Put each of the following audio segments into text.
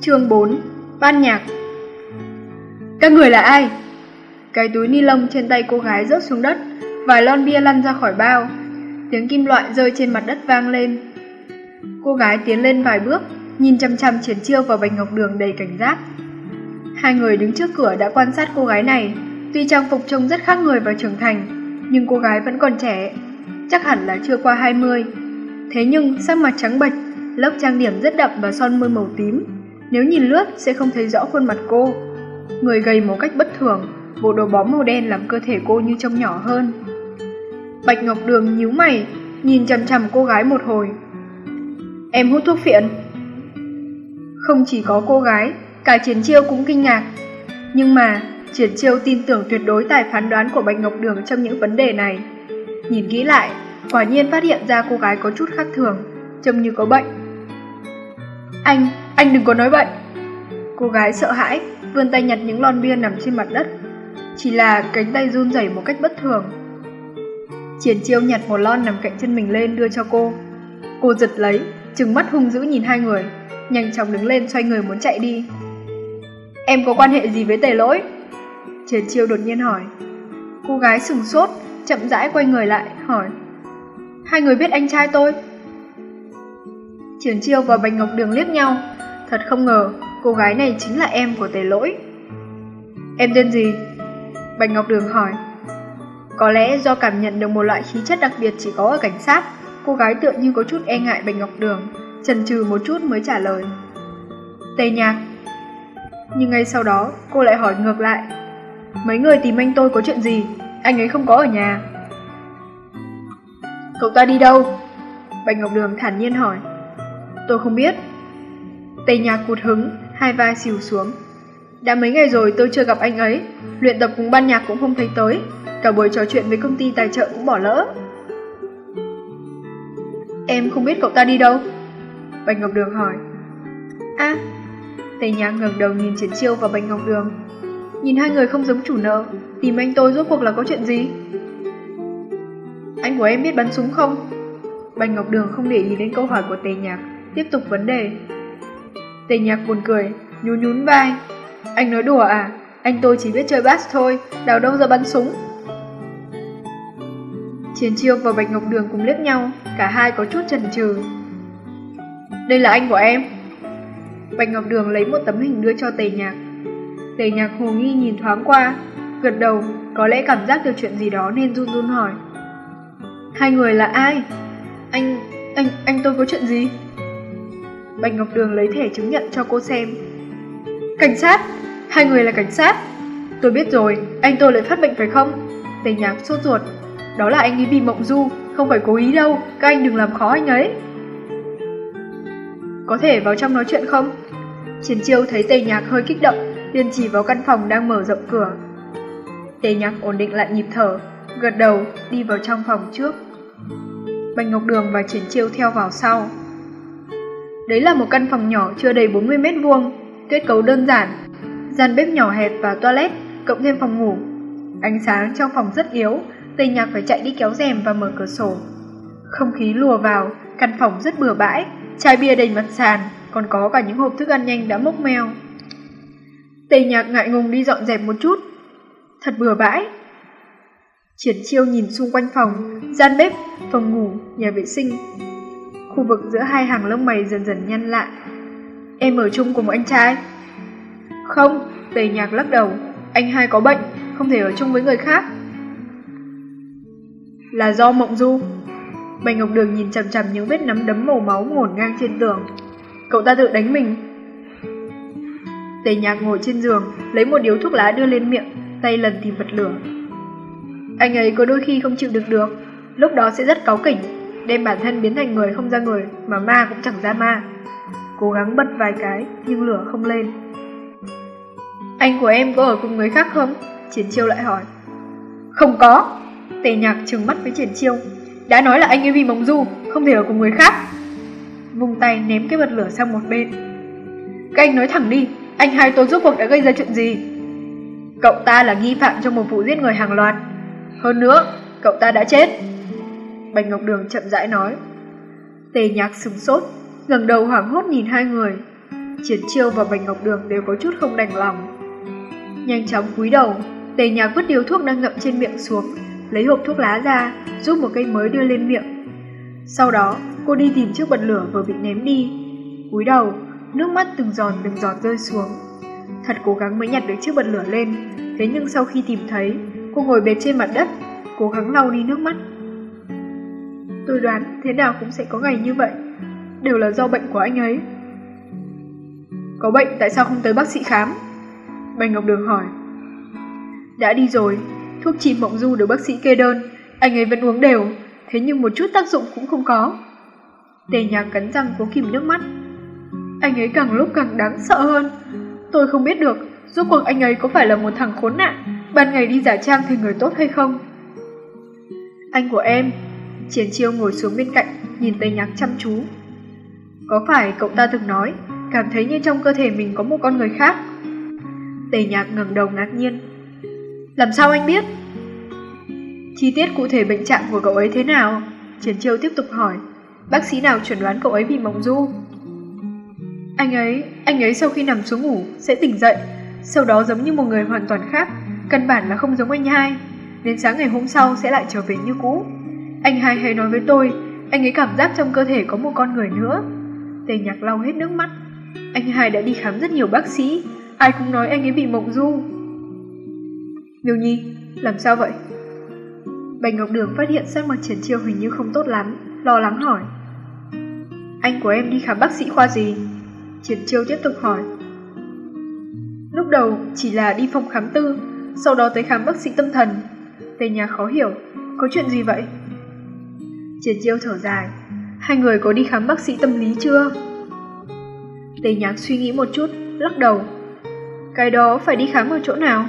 Chương 4 Ban nhạc Các người là ai? Cái túi ni lông trên tay cô gái rớt xuống đất, vài lon bia lăn ra khỏi bao. Tiếng kim loại rơi trên mặt đất vang lên. Cô gái tiến lên vài bước, nhìn chăm chăm triển chiêu vào bạch ngọc đường đầy cảnh giác. Hai người đứng trước cửa đã quan sát cô gái này, tuy trang phục trông rất khác người và trưởng thành, nhưng cô gái vẫn còn trẻ, chắc hẳn là chưa qua 20. Thế nhưng sắc mặt trắng bệch, lớp trang điểm rất đậm và son môi màu tím, nếu nhìn lướt sẽ không thấy rõ khuôn mặt cô. Người gầy một cách bất thường, bộ đồ bó màu đen làm cơ thể cô như trông nhỏ hơn. Bạch Ngọc Đường nhíu mày, nhìn chằm chằm cô gái một hồi. Em hút thuốc phiện. Không chỉ có cô gái, cả Triển Chiêu cũng kinh ngạc. Nhưng mà, Triển Chiêu tin tưởng tuyệt đối tài phán đoán của Bạch Ngọc Đường trong những vấn đề này. Nhìn kỹ lại, quả nhiên phát hiện ra cô gái có chút khác thường, trông như có bệnh. Anh, anh đừng có nói bệnh. Cô gái sợ hãi, vươn tay nhặt những lon bia nằm trên mặt đất. Chỉ là cánh tay run rẩy một cách bất thường. Triển chiêu nhặt một lon nằm cạnh chân mình lên đưa cho cô. Cô giật lấy, trừng mắt hung dữ nhìn hai người, nhanh chóng đứng lên xoay người muốn chạy đi. Em có quan hệ gì với tề lỗi? Triển chiêu đột nhiên hỏi. Cô gái sừng sốt, chậm rãi quay người lại, hỏi. Hai người biết anh trai tôi? Triển chiêu và Bạch Ngọc Đường liếc nhau, thật không ngờ cô gái này chính là em của tề lỗi. Em tên gì? Bạch Ngọc Đường hỏi. Có lẽ do cảm nhận được một loại khí chất đặc biệt chỉ có ở cảnh sát, cô gái tựa như có chút e ngại Bạch Ngọc Đường, chần chừ một chút mới trả lời. Tề nhạc. Nhưng ngay sau đó, cô lại hỏi ngược lại. Mấy người tìm anh tôi có chuyện gì? Anh ấy không có ở nhà. Cậu ta đi đâu? Bạch Ngọc Đường thản nhiên hỏi. Tôi không biết. Tề nhạc cụt hứng, hai vai xìu xuống. Đã mấy ngày rồi tôi chưa gặp anh ấy, luyện tập cùng ban nhạc cũng không thấy tới, cả buổi trò chuyện với công ty tài trợ cũng bỏ lỡ. Em không biết cậu ta đi đâu? Bạch Ngọc Đường hỏi. À, Tề Nhạc ngẩng đầu nhìn Triển Chiêu và Bạch Ngọc Đường. Nhìn hai người không giống chủ nợ, tìm anh tôi rốt cuộc là có chuyện gì? Anh của em biết bắn súng không? Bạch Ngọc Đường không để ý đến câu hỏi của Tề Nhạc, tiếp tục vấn đề. Tề Nhạc buồn cười, nhún nhún vai. Anh nói đùa à? Anh tôi chỉ biết chơi bass thôi, đào đâu ra bắn súng. chiến Chiêu và Bạch Ngọc Đường cùng liếc nhau, cả hai có chút chần chừ. Đây là anh của em. Bạch Ngọc Đường lấy một tấm hình đưa cho Tề Nhạc. Tề Nhạc hồ nghi nhìn thoáng qua, gật đầu, có lẽ cảm giác được chuyện gì đó nên run run hỏi. Hai người là ai? Anh, anh, anh tôi có chuyện gì? Bạch Ngọc Đường lấy thẻ chứng nhận cho cô xem. Cảnh sát? Hai người là cảnh sát? Tôi biết rồi, anh tôi lại phát bệnh phải không? Tề Nhạc sốt ruột. Đó là anh ấy bị mộng du, không phải cố ý đâu, các anh đừng làm khó anh ấy. Có thể vào trong nói chuyện không? Triển chiêu thấy tề nhạc hơi kích động, liền chỉ vào căn phòng đang mở rộng cửa. Tề nhạc ổn định lại nhịp thở, gật đầu, đi vào trong phòng trước. Bạch Ngọc Đường và Triển chiêu theo vào sau. Đấy là một căn phòng nhỏ chưa đầy 40 mét vuông, kết cấu đơn giản, gian bếp nhỏ hẹp và toilet, cộng thêm phòng ngủ. Ánh sáng trong phòng rất yếu, Tề Nhạc phải chạy đi kéo rèm và mở cửa sổ. Không khí lùa vào, căn phòng rất bừa bãi, chai bia đầy mặt sàn, còn có cả những hộp thức ăn nhanh đã mốc meo. Tề Nhạc ngại ngùng đi dọn dẹp một chút. Thật bừa bãi. Triển chiêu nhìn xung quanh phòng, gian bếp, phòng ngủ, nhà vệ sinh. Khu vực giữa hai hàng lông mày dần dần nhăn lại. Em ở chung cùng anh trai. Không, Tề Nhạc lắc đầu. Anh hai có bệnh, không thể ở chung với người khác. Là do mộng du. Bạch Ngọc Đường nhìn chằm chằm những vết nắm đấm màu máu ngổn ngang trên tường. Cậu ta tự đánh mình. Tề nhạc ngồi trên giường, lấy một điếu thuốc lá đưa lên miệng, tay lần tìm bật lửa. Anh ấy có đôi khi không chịu được được, lúc đó sẽ rất cáu kỉnh, đem bản thân biến thành người không ra người, mà ma cũng chẳng ra ma. Cố gắng bật vài cái, nhưng lửa không lên. Anh của em có ở cùng người khác không? Triển chiêu lại hỏi. Không có. Tề nhạc trừng mắt với triển chiêu. Đã nói là anh ấy vì mộng du, không thể ở cùng người khác. Vung tay ném cái bật lửa sang một bên. Các anh nói thẳng đi, anh hai tôi rốt cuộc đã gây ra chuyện gì? Cậu ta là nghi phạm trong một vụ giết người hàng loạt. Hơn nữa, cậu ta đã chết. Bạch Ngọc Đường chậm rãi nói. Tề nhạc sừng sốt, ngẩng đầu hoảng hốt nhìn hai người. Triển Chiêu và Bạch Ngọc Đường đều có chút không đành lòng. Nhanh chóng cúi đầu, Tề Nhạc vứt điếu thuốc đang ngậm trên miệng xuống, lấy hộp thuốc lá ra, rút một cây mới đưa lên miệng. Sau đó, cô đi tìm chiếc bật lửa vừa bị ném đi. Cúi đầu, nước mắt từng giòn từng giọt rơi xuống. Thật cố gắng mới nhặt được chiếc bật lửa lên, thế nhưng sau khi tìm thấy, cô ngồi bệt trên mặt đất, cố gắng lau đi nước mắt. Tôi đoán thế nào cũng sẽ có ngày như vậy, đều là do bệnh của anh ấy. Có bệnh tại sao không tới bác sĩ khám? bành Ngọc Đường hỏi. Đã đi rồi, thuốc trị mộng du được bác sĩ kê đơn, anh ấy vẫn uống đều, thế nhưng một chút tác dụng cũng không có. Tề nhạc cắn răng cố kìm nước mắt. Anh ấy càng lúc càng đáng sợ hơn. Tôi không biết được, rốt cuộc anh ấy có phải là một thằng khốn nạn, ban ngày đi giả trang thì người tốt hay không? Anh của em, Triển Chiêu ngồi xuống bên cạnh, nhìn Tề Nhạc chăm chú. Có phải cậu ta từng nói, cảm thấy như trong cơ thể mình có một con người khác? Tề Nhạc ngẩng đầu ngạc nhiên. Làm sao anh biết? Chi tiết cụ thể bệnh trạng của cậu ấy thế nào? Triển Chiêu tiếp tục hỏi. Bác sĩ nào chuẩn đoán cậu ấy bị mộng du? Anh ấy, anh ấy sau khi nằm xuống ngủ sẽ tỉnh dậy, sau đó giống như một người hoàn toàn khác, căn bản là không giống anh hai. Đến sáng ngày hôm sau sẽ lại trở về như cũ. Anh hai hay nói với tôi, anh ấy cảm giác trong cơ thể có một con người nữa. Tề nhạc lau hết nước mắt. Anh hai đã đi khám rất nhiều bác sĩ, ai cũng nói anh ấy bị mộng du. Miêu Nhi, làm sao vậy? Bạch Ngọc Đường phát hiện sắc mặt triển chiêu hình như không tốt lắm, lo lắng hỏi. Anh của em đi khám bác sĩ khoa gì? Triển chiêu tiếp tục hỏi. Lúc đầu chỉ là đi phòng khám tư, sau đó tới khám bác sĩ tâm thần. Tề nhà khó hiểu, có chuyện gì vậy? Triệt chiêu thở dài, hai người có đi khám bác sĩ tâm lý chưa? Tề nhạc suy nghĩ một chút, lắc đầu. Cái đó phải đi khám ở chỗ nào?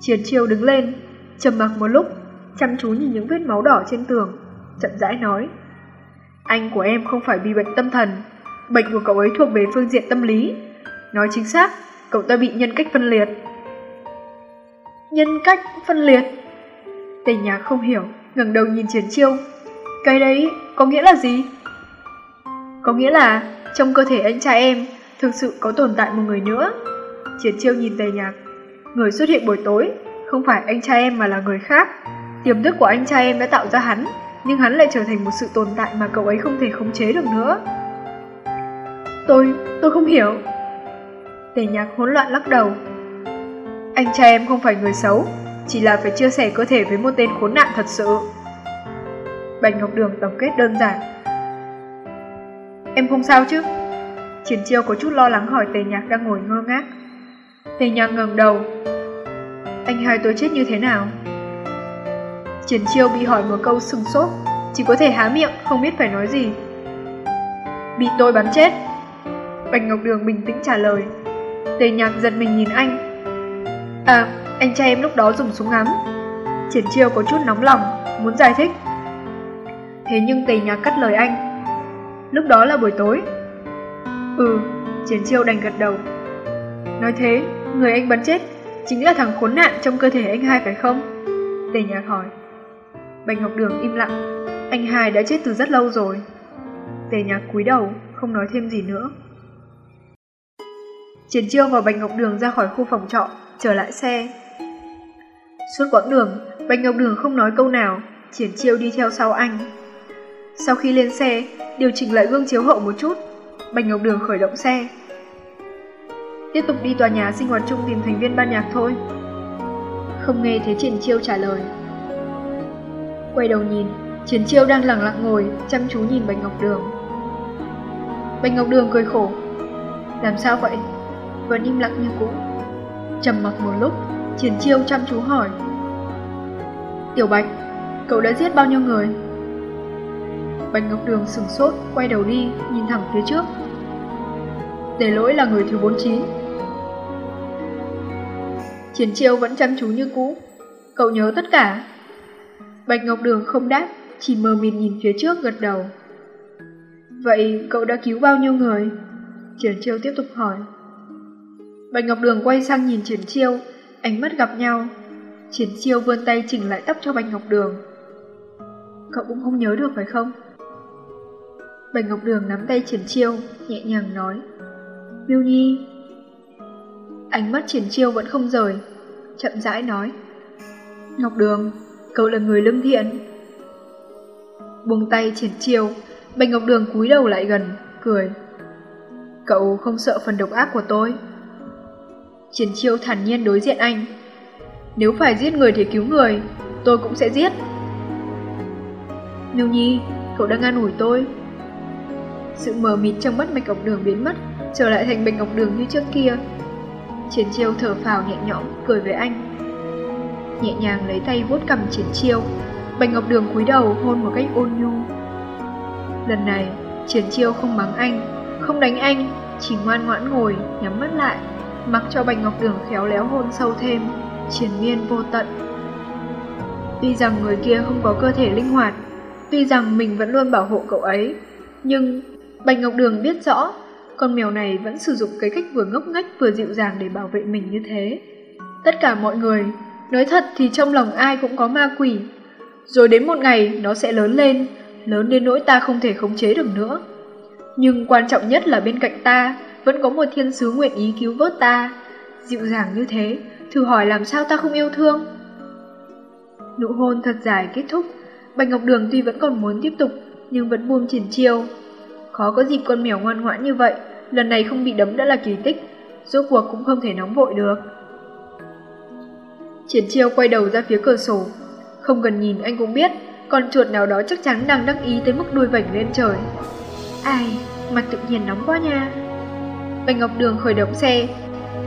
Triệt chiêu đứng lên, trầm mặc một lúc, chăm chú nhìn những vết máu đỏ trên tường, chậm rãi nói. Anh của em không phải bị bệnh tâm thần, bệnh của cậu ấy thuộc về phương diện tâm lý. Nói chính xác, cậu ta bị nhân cách phân liệt. Nhân cách phân liệt? Tề nhạc không hiểu, ngẩng đầu nhìn triển chiêu. Cái đấy có nghĩa là gì? Có nghĩa là trong cơ thể anh trai em thực sự có tồn tại một người nữa. Triển chiêu nhìn tề nhạc. Người xuất hiện buổi tối không phải anh trai em mà là người khác. Tiềm thức của anh trai em đã tạo ra hắn, nhưng hắn lại trở thành một sự tồn tại mà cậu ấy không thể khống chế được nữa. Tôi, tôi không hiểu. Tề nhạc hỗn loạn lắc đầu. Anh trai em không phải người xấu, chỉ là phải chia sẻ cơ thể với một tên khốn nạn thật sự. Bạch Ngọc Đường tổng kết đơn giản. Em không sao chứ? Triển chiêu có chút lo lắng hỏi Tề Nhạc đang ngồi ngơ ngác. Tề Nhạc ngẩng đầu. Anh hai tôi chết như thế nào? Triển chiêu bị hỏi một câu sừng sốt, chỉ có thể há miệng, không biết phải nói gì. Bị tôi bắn chết. Bạch Ngọc Đường bình tĩnh trả lời. Tề Nhạc giật mình nhìn anh. À, anh trai em lúc đó dùng súng ngắm. Triển chiêu có chút nóng lòng, muốn giải thích. Thế nhưng Tề Nhạc cắt lời anh. Lúc đó là buổi tối. Ừ, Triển chiêu đành gật đầu. Nói thế, người anh bắn chết chính là thằng khốn nạn trong cơ thể anh hai phải không? Tề Nhạc hỏi. Bạch Ngọc Đường im lặng. Anh hai đã chết từ rất lâu rồi. Tề Nhạc cúi đầu, không nói thêm gì nữa. Triển Chiêu và Bạch Ngọc Đường ra khỏi khu phòng trọ, trở lại xe. Suốt quãng đường, Bạch Ngọc Đường không nói câu nào, Triển Chiêu đi theo sau anh. Sau khi lên xe, điều chỉnh lại gương chiếu hậu một chút, Bạch Ngọc Đường khởi động xe. Tiếp tục đi tòa nhà sinh hoạt chung tìm thành viên ban nhạc thôi. Không nghe thấy Triển Chiêu trả lời. Quay đầu nhìn, Triển Chiêu đang lặng lặng ngồi, chăm chú nhìn Bạch Ngọc Đường. Bạch Ngọc Đường cười khổ. Làm sao vậy? Vẫn im lặng như cũ. Trầm mặc một lúc, Triển Chiêu chăm chú hỏi. Tiểu Bạch, cậu đã giết bao nhiêu người? Bạch Ngọc Đường sừng sốt, quay đầu đi, nhìn thẳng phía trước. Để lỗi là người thứ 49. Triển Chiêu vẫn chăm chú như cũ. Cậu nhớ tất cả. Bạch Ngọc Đường không đáp, chỉ mờ mịt nhìn phía trước gật đầu. Vậy cậu đã cứu bao nhiêu người? Triển Chiêu tiếp tục hỏi. Bạch Ngọc Đường quay sang nhìn Triển Chiêu, ánh mắt gặp nhau. Triển Chiêu vươn tay chỉnh lại tóc cho Bạch Ngọc Đường. Cậu cũng không nhớ được phải không? Bạch Ngọc Đường nắm tay Triển Chiêu, nhẹ nhàng nói. Miêu Nhi. Ánh mắt triển chiêu vẫn không rời, chậm rãi nói. Ngọc Đường, cậu là người lương thiện. Buông tay triển chiêu, Bạch Ngọc Đường cúi đầu lại gần, cười. Cậu không sợ phần độc ác của tôi. Triển chiêu thản nhiên đối diện anh. Nếu phải giết người thì cứu người, tôi cũng sẽ giết. Miêu Nhi, cậu đang an ủi tôi. Sự mờ mịt trong mắt Bạch Ngọc Đường biến mất, trở lại thành Bạch Ngọc Đường như trước kia. Triển chiêu thở phào nhẹ nhõm, cười với anh. Nhẹ nhàng lấy tay vuốt cầm triển chiêu, Bạch Ngọc Đường cúi đầu hôn một cách ôn nhu. Lần này, triển chiêu không mắng anh, không đánh anh, chỉ ngoan ngoãn ngồi, nhắm mắt lại, mặc cho Bạch Ngọc Đường khéo léo hôn sâu thêm, triển miên vô tận. Tuy rằng người kia không có cơ thể linh hoạt, tuy rằng mình vẫn luôn bảo hộ cậu ấy, nhưng Bạch Ngọc Đường biết rõ, con mèo này vẫn sử dụng cái cách vừa ngốc nghếch vừa dịu dàng để bảo vệ mình như thế. Tất cả mọi người, nói thật thì trong lòng ai cũng có ma quỷ. Rồi đến một ngày nó sẽ lớn lên, lớn đến nỗi ta không thể khống chế được nữa. Nhưng quan trọng nhất là bên cạnh ta vẫn có một thiên sứ nguyện ý cứu vớt ta. Dịu dàng như thế, thử hỏi làm sao ta không yêu thương. Nụ hôn thật dài kết thúc, Bạch Ngọc Đường tuy vẫn còn muốn tiếp tục, nhưng vẫn buông triển chiêu. Khó có dịp con mèo ngoan ngoãn như vậy, lần này không bị đấm đã là kỳ tích, rốt cuộc cũng không thể nóng vội được. Triển chiêu quay đầu ra phía cửa sổ, không cần nhìn anh cũng biết, con chuột nào đó chắc chắn đang đắc ý tới mức đuôi vảnh lên trời. Ai, mặt tự nhiên nóng quá nha. Bạch Ngọc Đường khởi động xe,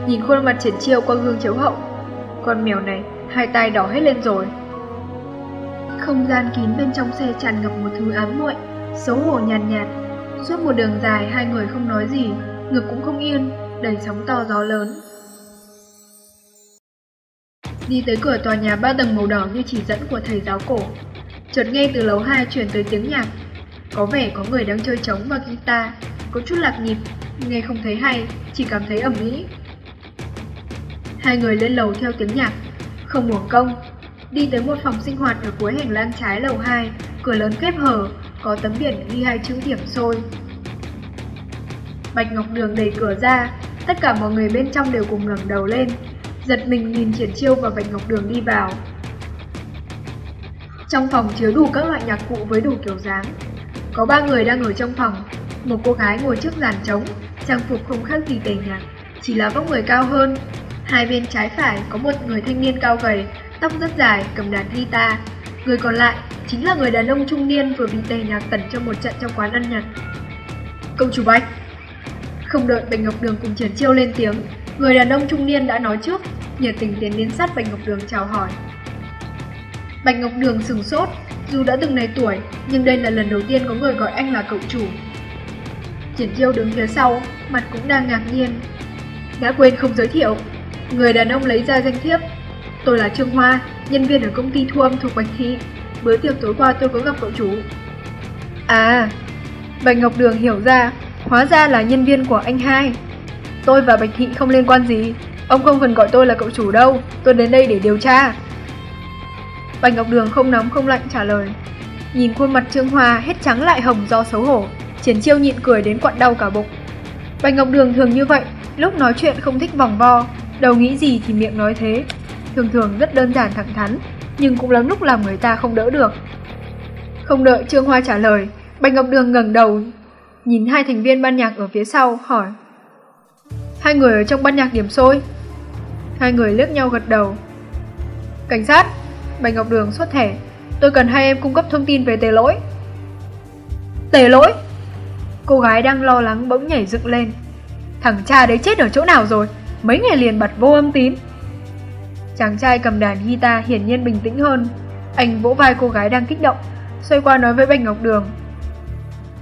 nhìn khuôn mặt triển chiêu qua gương chiếu hậu. Con mèo này, hai tay đỏ hết lên rồi. Không gian kín bên trong xe tràn ngập một thứ ám muội, xấu hổ nhàn nhạt, nhạt. Suốt một đường dài hai người không nói gì, ngực cũng không yên, đầy sóng to gió lớn. Đi tới cửa tòa nhà ba tầng màu đỏ như chỉ dẫn của thầy giáo cổ. Chợt nghe từ lầu 2 chuyển tới tiếng nhạc. Có vẻ có người đang chơi trống và guitar, có chút lạc nhịp, nghe không thấy hay, chỉ cảm thấy ẩm ý. Hai người lên lầu theo tiếng nhạc, không uổng công, đi tới một phòng sinh hoạt ở cuối hành lang trái lầu 2, cửa lớn khép hở, có tấm biển ghi hai chữ điểm sôi. Bạch Ngọc Đường đẩy cửa ra, tất cả mọi người bên trong đều cùng ngẩng đầu lên, giật mình nhìn Triển Chiêu và Bạch Ngọc Đường đi vào. Trong phòng chứa đủ các loại nhạc cụ với đủ kiểu dáng. Có ba người đang ở trong phòng, một cô gái ngồi trước giàn trống, trang phục không khác gì tề nhạc, chỉ là vóc người cao hơn. Hai bên trái phải có một người thanh niên cao gầy, tóc rất dài, cầm đàn guitar. Người còn lại chính là người đàn ông trung niên vừa bị tề nhạc tẩn trong một trận trong quán ăn nhặt. Công chủ Bạch Không đợi Bạch Ngọc Đường cùng Triển Chiêu lên tiếng, người đàn ông trung niên đã nói trước, nhiệt tình tiến đến sát Bạch Ngọc Đường chào hỏi. Bạch Ngọc Đường sừng sốt, dù đã từng này tuổi, nhưng đây là lần đầu tiên có người gọi anh là cậu chủ. Triển Chiêu đứng phía sau, mặt cũng đang ngạc nhiên. Đã quên không giới thiệu, người đàn ông lấy ra danh thiếp. Tôi là Trương Hoa, nhân viên ở công ty thu âm thuộc Bạch Thị. Bữa tiệc tối qua tôi có gặp cậu chủ. À, Bạch Ngọc Đường hiểu ra, hóa ra là nhân viên của anh hai. Tôi và Bạch Thị không liên quan gì, ông không cần gọi tôi là cậu chủ đâu, tôi đến đây để điều tra. Bạch Ngọc Đường không nóng không lạnh trả lời. Nhìn khuôn mặt Trương Hoa hết trắng lại hồng do xấu hổ, Triển Chiêu nhịn cười đến quặn đau cả bụng. Bạch Ngọc Đường thường như vậy, lúc nói chuyện không thích vòng vo, đầu nghĩ gì thì miệng nói thế. Thường thường rất đơn giản thẳng thắn, nhưng cũng lắm lúc làm người ta không đỡ được. Không đợi Trương Hoa trả lời, Bạch Ngọc Đường ngẩng đầu, nhìn hai thành viên ban nhạc ở phía sau, hỏi. Hai người ở trong ban nhạc điểm sôi. Hai người liếc nhau gật đầu. Cảnh sát, Bạch Ngọc Đường xuất thẻ, tôi cần hai em cung cấp thông tin về tề lỗi. Tề lỗi? Cô gái đang lo lắng bỗng nhảy dựng lên. Thằng cha đấy chết ở chỗ nào rồi? Mấy ngày liền bật vô âm tín. Chàng trai cầm đàn guitar hiển nhiên bình tĩnh hơn. Anh vỗ vai cô gái đang kích động, xoay qua nói với Bạch Ngọc Đường.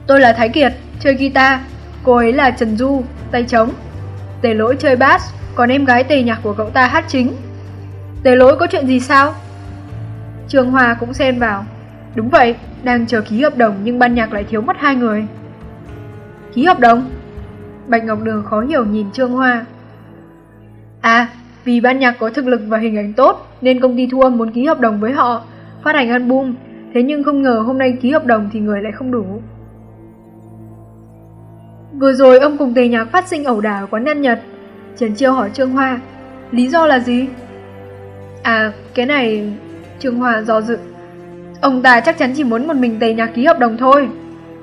Tôi là Thái Kiệt, chơi guitar. Cô ấy là Trần Du, tay trống. Tề lỗi chơi bass, còn em gái tề nhạc của cậu ta hát chính. Tề lỗi có chuyện gì sao? trường hòa cũng xen vào. Đúng vậy, đang chờ ký hợp đồng nhưng ban nhạc lại thiếu mất hai người. Ký hợp đồng? Bạch Ngọc Đường khó hiểu nhìn Trương Hoa. À, vì ban nhạc có thực lực và hình ảnh tốt nên công ty thu âm muốn ký hợp đồng với họ, phát hành album. Thế nhưng không ngờ hôm nay ký hợp đồng thì người lại không đủ. Vừa rồi ông cùng tề nhạc phát sinh ẩu đả ở quán nhân Nhật. Trần Chiêu hỏi Trương Hoa, lý do là gì? À, cái này... Trương Hoa do dự. Ông ta chắc chắn chỉ muốn một mình tề nhạc ký hợp đồng thôi.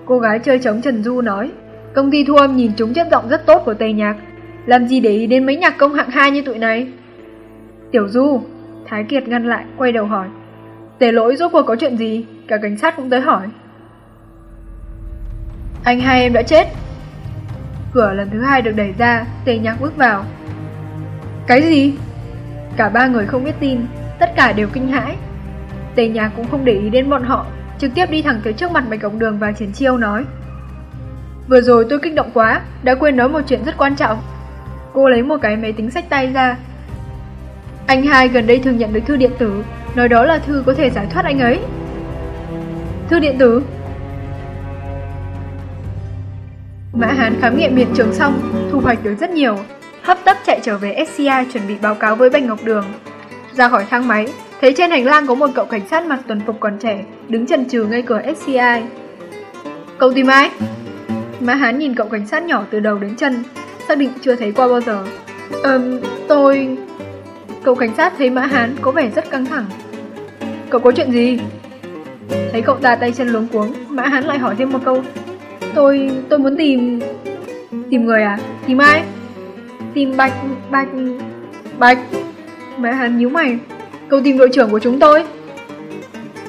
Cô gái chơi trống Trần Du nói, công ty thu âm nhìn chúng chất giọng rất tốt của tề nhạc. Làm gì để ý đến mấy nhạc công hạng hai như tụi này? Tiểu Du, Thái Kiệt ngăn lại, quay đầu hỏi. Tề lỗi rốt cuộc có chuyện gì? Cả cảnh sát cũng tới hỏi. Anh hai em đã chết. Cửa lần thứ hai được đẩy ra, tề nhạc bước vào. Cái gì? Cả ba người không biết tin, tất cả đều kinh hãi. Tề nhạc cũng không để ý đến bọn họ, trực tiếp đi thẳng tới trước mặt Bạch cổng Đường và Triển Chiêu nói. Vừa rồi tôi kích động quá, đã quên nói một chuyện rất quan trọng. Cô lấy một cái máy tính sách tay ra. Anh hai gần đây thường nhận được thư điện tử, nói đó là thư có thể giải thoát anh ấy. Thư điện tử? Mã Hán khám nghiệm hiện trường xong, thu hoạch được rất nhiều, hấp tấp chạy trở về SCI chuẩn bị báo cáo với Bạch Ngọc Đường. Ra khỏi thang máy, thấy trên hành lang có một cậu cảnh sát mặc tuần phục còn trẻ, đứng chần chừ ngay cửa SCI. Cậu tìm ai? Mã Hán nhìn cậu cảnh sát nhỏ từ đầu đến chân, xác định chưa thấy qua bao giờ. Ừm, tôi... Cậu cảnh sát thấy Mã Hán có vẻ rất căng thẳng. Cậu có chuyện gì? Thấy cậu ta tay chân luống cuống, Mã Hán lại hỏi thêm một câu. Tôi... tôi muốn tìm... Tìm người à? Tìm ai? Tìm Bạch... Bạch... Bạch... Mã Hán nhíu mày. Cậu tìm đội trưởng của chúng tôi.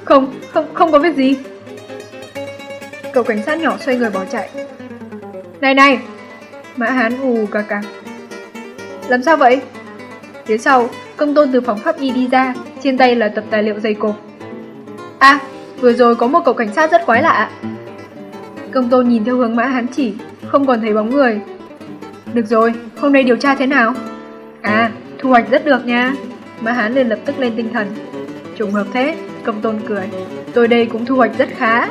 Không, không, không có việc gì. Cậu cảnh sát nhỏ xoay người bỏ chạy. Này này! Mã Hán ù cà cà. Làm sao vậy? Phía sau, công tôn từ phòng pháp y đi ra, trên tay là tập tài liệu dày cộp. À, vừa rồi có một cậu cảnh sát rất quái lạ. Công tôn nhìn theo hướng mã hán chỉ, không còn thấy bóng người. Được rồi, hôm nay điều tra thế nào? À, thu hoạch rất được nha. Mã hán liền lập tức lên tinh thần. Trùng hợp thế, công tôn cười. Tôi đây cũng thu hoạch rất khá.